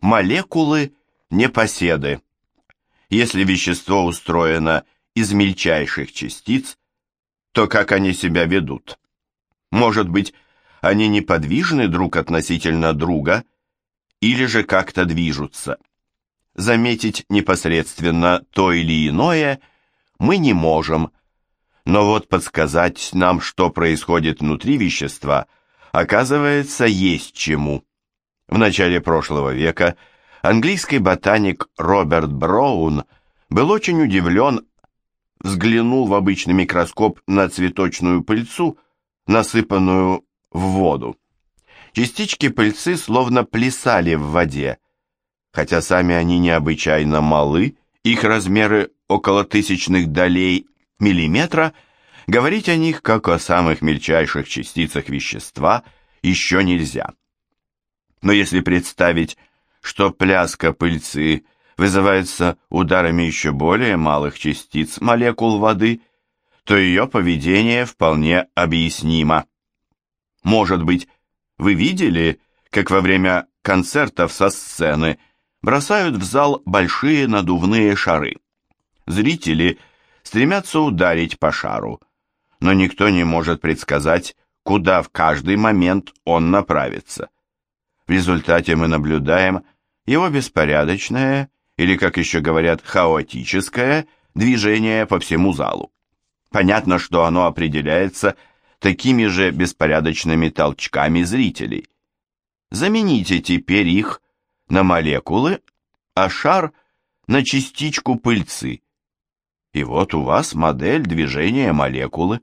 молекулы непоседы. Если вещество устроено из мельчайших частиц, то как они себя ведут? Может быть, они неподвижны друг относительно друга, или же как-то движутся. Заметить непосредственно то или иное мы не можем, но вот подсказать нам, что происходит внутри вещества, оказывается, есть чему. В начале прошлого века английский ботаник Роберт Браун был очень удивлен, взглянул в обычный микроскоп на цветочную пыльцу, насыпанную в воду. Частички пыльцы словно плясали в воде, хотя сами они необычайно малы, их размеры около тысячных долей миллиметра, говорить о них, как о самых мельчайших частицах вещества, еще нельзя. Но если представить, что пляска пыльцы вызывается ударами еще более малых частиц молекул воды, то ее поведение вполне объяснимо. Может быть, вы видели, как во время концертов со сцены бросают в зал большие надувные шары? Зрители стремятся ударить по шару, но никто не может предсказать, куда в каждый момент он направится. В результате мы наблюдаем его беспорядочное, или, как еще говорят, хаотическое движение по всему залу. Понятно, что оно определяется такими же беспорядочными толчками зрителей. Замените теперь их на молекулы, а шар на частичку пыльцы. И вот у вас модель движения молекулы.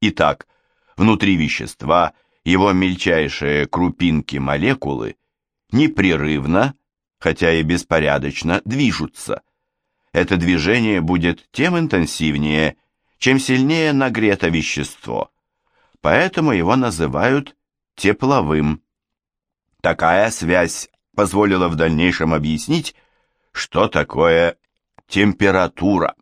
Итак, внутри вещества – его мельчайшие крупинки молекулы непрерывно, хотя и беспорядочно, движутся. Это движение будет тем интенсивнее, чем сильнее нагрето вещество, поэтому его называют тепловым. Такая связь позволила в дальнейшем объяснить, что такое температура.